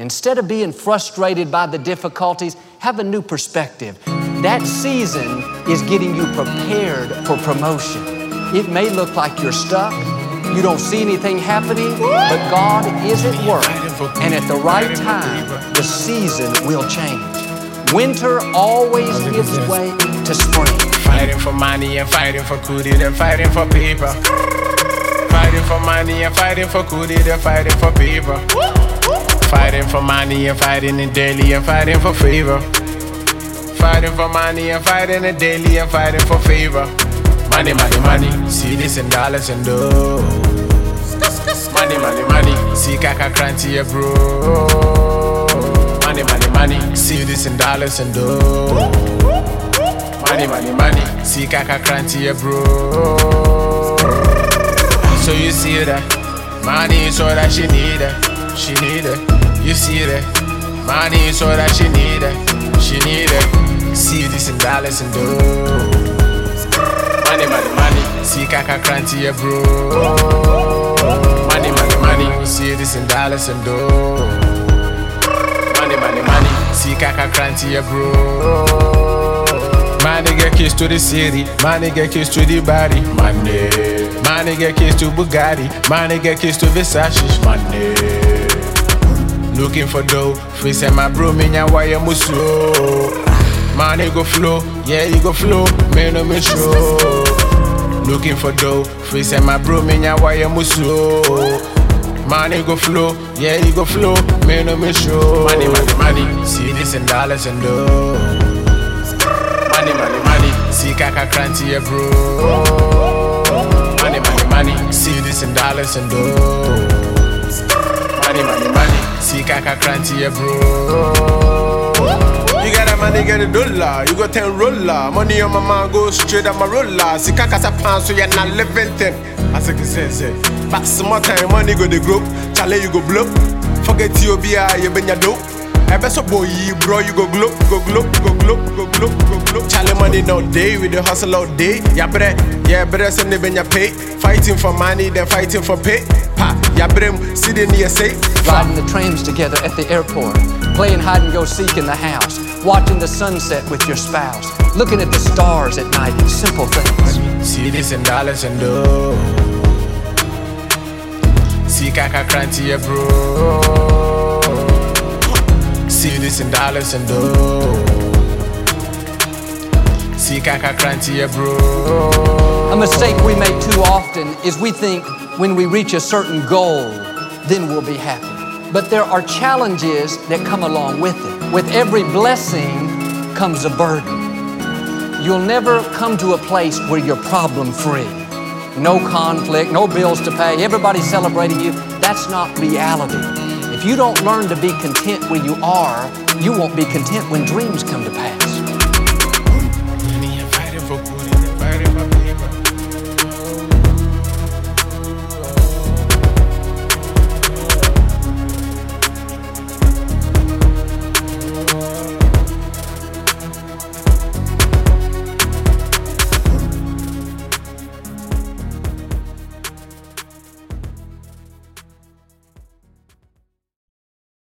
Instead of being frustrated by the difficulties, have a new perspective. That season is getting you prepared for promotion. It may look like you're stuck, you don't see anything happening, but God is at work. And at the right time, the season will change. Winter always gives way to spring. Fighting for money and fighting for cootie, and fighting for people. Fighting for money and fighting for cootie, and fighting for people. Fighting for money and fighting it daily and fighting for favor. Fighting for money and fighting it daily and fighting for favor. Money, money, money. See this in dollars and dough. Money, money, money. See kaka cranty, yeah, bro. Money, money, money. See this in dollars and dough. Money, money, money. See kaka cranty, yeah, bro. So you see that money is all that she need it. She need it. You see that money all that she need it. She need it. See this in dollars and dough. Money, money, money. See kaka cranty, yeah, bro. Money, money, money. See this in dollars and dough. Money, money, money. See kaka cranty, yeah, bro. Money get kiss to the city. Money get kiss to the body. Money. Money get kiss to Bugatti. Money get kiss to Versace. Money. Looking for dough. Free say my bro, me nya why you slow. Money go flow, yeah, you go flow. Man, no me show. Looking for dough. Free say my bro, me nya why you slow. Money go flow, yeah, you go flow. Man, no me show. Money, money, money. See this in dollars and dough. Money, money, money. See kaka cranty, yeah, bro. Money, money, money. See this in dollars and dough. Money, money, money. See kaka cranty, bro. You got a money, get a dollar. You got ten roller. Money on my mind goes straight at my roller. See, kaka sa pan, so you're not living. As I can say, say. Back some more time, money go the group. Chale, you go blow. Forget you be a you been your dope. Bet so boy, bro, you go glow, go glow, go glow, go glow, go glow. Chale money no day, with the hustle all day. Yeah, bre, yeah, bre, send the your pay. Fighting for money, then fighting for pay. Pa, yeah, bre, sitting near say. Riding the trains together at the airport, playing hide and go seek in the house, watching the sunset with your spouse, looking at the stars at night, simple things. See this in dollars and dough. See kaka cranty, bro. See this in dollars and dough. See kaka yeah, bro. A mistake we make too often is we think when we reach a certain goal, then we'll be happy. But there are challenges that come along with it. With every blessing comes a burden. You'll never come to a place where you're problem free. No conflict, no bills to pay, everybody celebrating you. That's not reality. If you don't learn to be content where you are, you won't be content when dreams come to pass.